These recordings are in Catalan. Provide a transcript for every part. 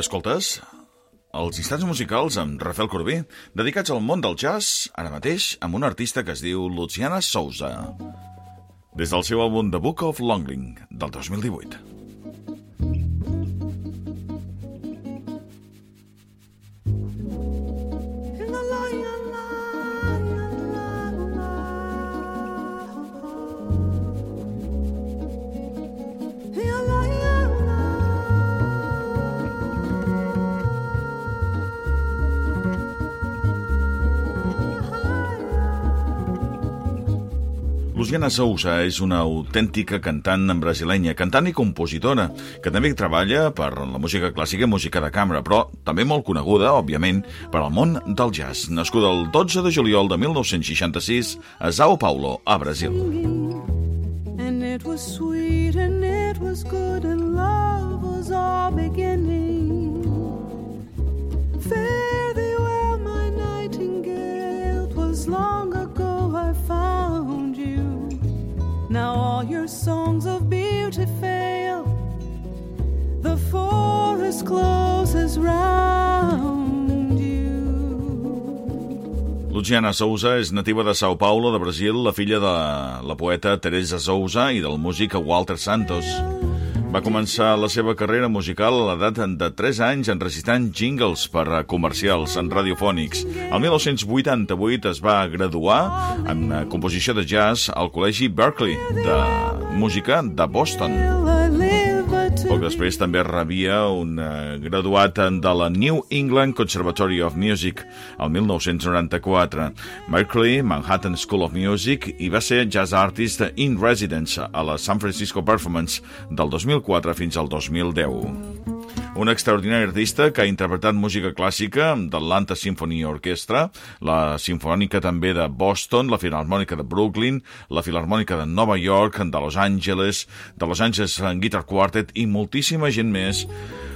Escoltes, els instants musicals amb Rafael Corbí, dedicats al món del jazz, ara mateix amb un artista que es diu Luciana Souza. Des del seu àlbum The Book of Longling, del 2018. Luciana Sousa és una autèntica cantant brasilenya, cantant i compositora, que també treballa per la música clàssica i música de cambra, però també molt coneguda, òbviament, per al món del jazz. Nascuda el 12 de juliol de 1966 a Sao Paulo, a Brasil. And it was sweet and it was good and love was all beginning. Songs of beauty fail. The forest closes round you. Luciana Souza és nativa de Sao Paulo, de Brasil, la filla de la poeta Teresa Souza i del músic Walter Santos. Va començar la seva carrera musical a l'edat de 3 anys enregistrant jingles per a comercials en radiofònics. El 1988 es va graduar en composició de jazz al Col·legi Berkeley de música de Boston. Poc després també rebia un uh, graduat de la New England Conservatory of Music el 1994, Berkeley Manhattan School of Music i va ser jazz artist in residence a la San Francisco Performance del 2004 fins al 2010 un extraordinari artista que ha interpretat música clàssica d'Atlanta Symphony Orchestra, la Sinfònica també de Boston, la Filarmònica de Brooklyn, la Filarmònica de Nova York, de Los Angeles, de Los Angeles Guitar Quartet i moltíssima gent més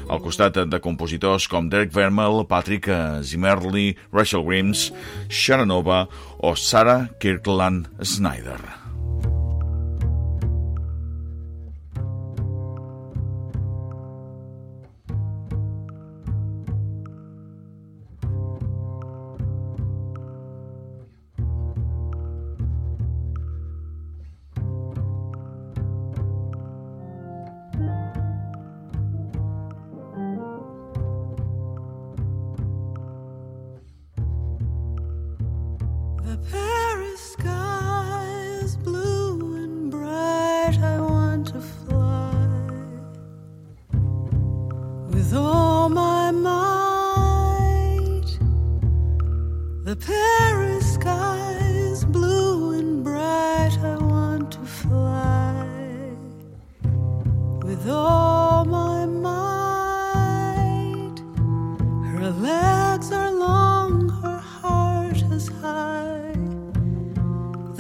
al costat de compositors com Derek Vermel, Patrick Zimmerli, Rachel Grimes, Sharanova o Sarah Kirkland Snyder.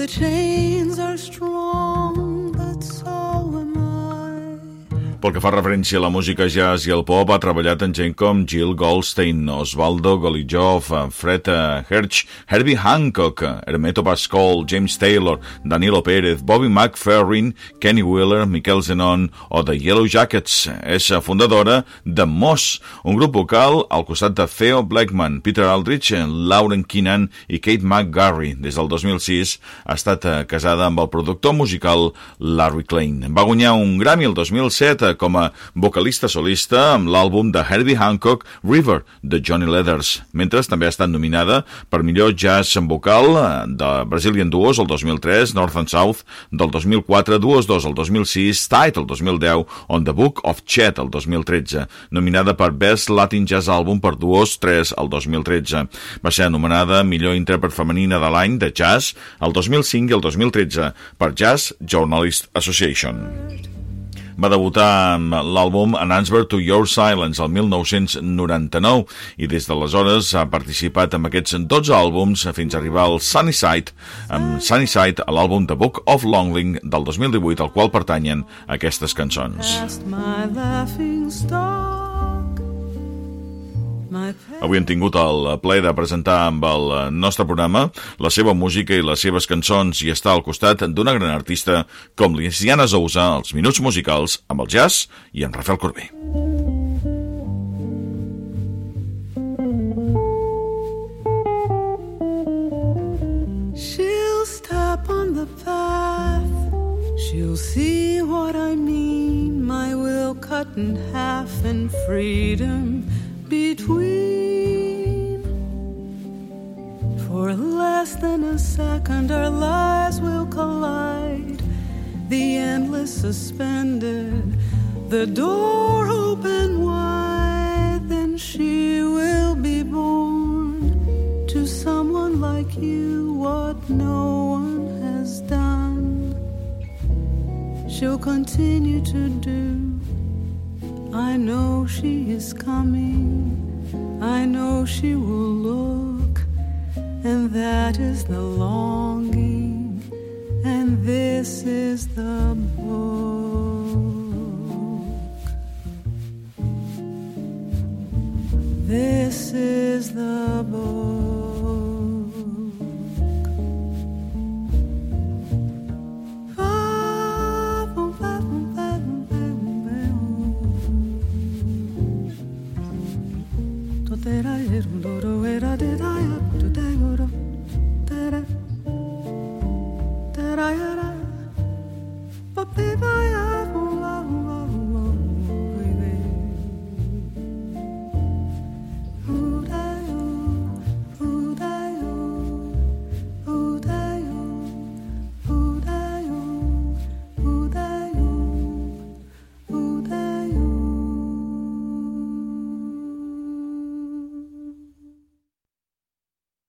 The chains are strong, Pel que fa referència a la música jazz i el pop, ha treballat amb gent com Jill Goldstein, Osvaldo Golijov, Fred Hersch, Herbie Hancock, Hermeto Pascal, James Taylor, Danilo Pérez, Bobby McFerrin, Kenny Wheeler, Miquel Zenon o The Yellow Jackets. És fundadora de Moss, un grup vocal al costat de Theo Blackman, Peter Aldrich, Lauren Keenan i Kate McGarry. Des del 2006 ha estat casada amb el productor musical Larry Klein. Va guanyar un Grammy el 2007 com a vocalista solista amb l'àlbum de Herbie Hancock, River, de Johnny Leathers, mentre també ha estat nominada per millor jazz en vocal eh, de Brazilian Duos el 2003, North and South del 2004, Duos 2 el 2006, Tide el 2010, On the Book of Chet el 2013, nominada per Best Latin Jazz Album per Duos 3 el 2013. Va ser anomenada millor intèrpret femenina de l'any de jazz el 2005 i el 2013 per Jazz Journalist Association va debutar amb l'àlbum An Answer to Your Silence el 1999 i des d'aleshores ha participat en aquests 12 àlbums fins a arribar al Sunnyside amb Sunnyside a l'àlbum The Book of Longling del 2018 al qual pertanyen aquestes cançons. Avui hem tingut el ple de presentar amb el nostre programa la seva música i les seves cançons i està al costat d'una gran artista com Lisiana Sousa, els Minuts Musicals, amb el jazz i amb Rafael Corbí. She'll step on the path. She'll see what I mean. My will cut in half and freedom between. For less than a second, our lives will collide. The endless suspended, the door open wide. Then she will be born to someone like you, what no one has done. She'll continue to do I know she is coming, I know she will look, and that is the longing, and this is the book. This is the book. sapeva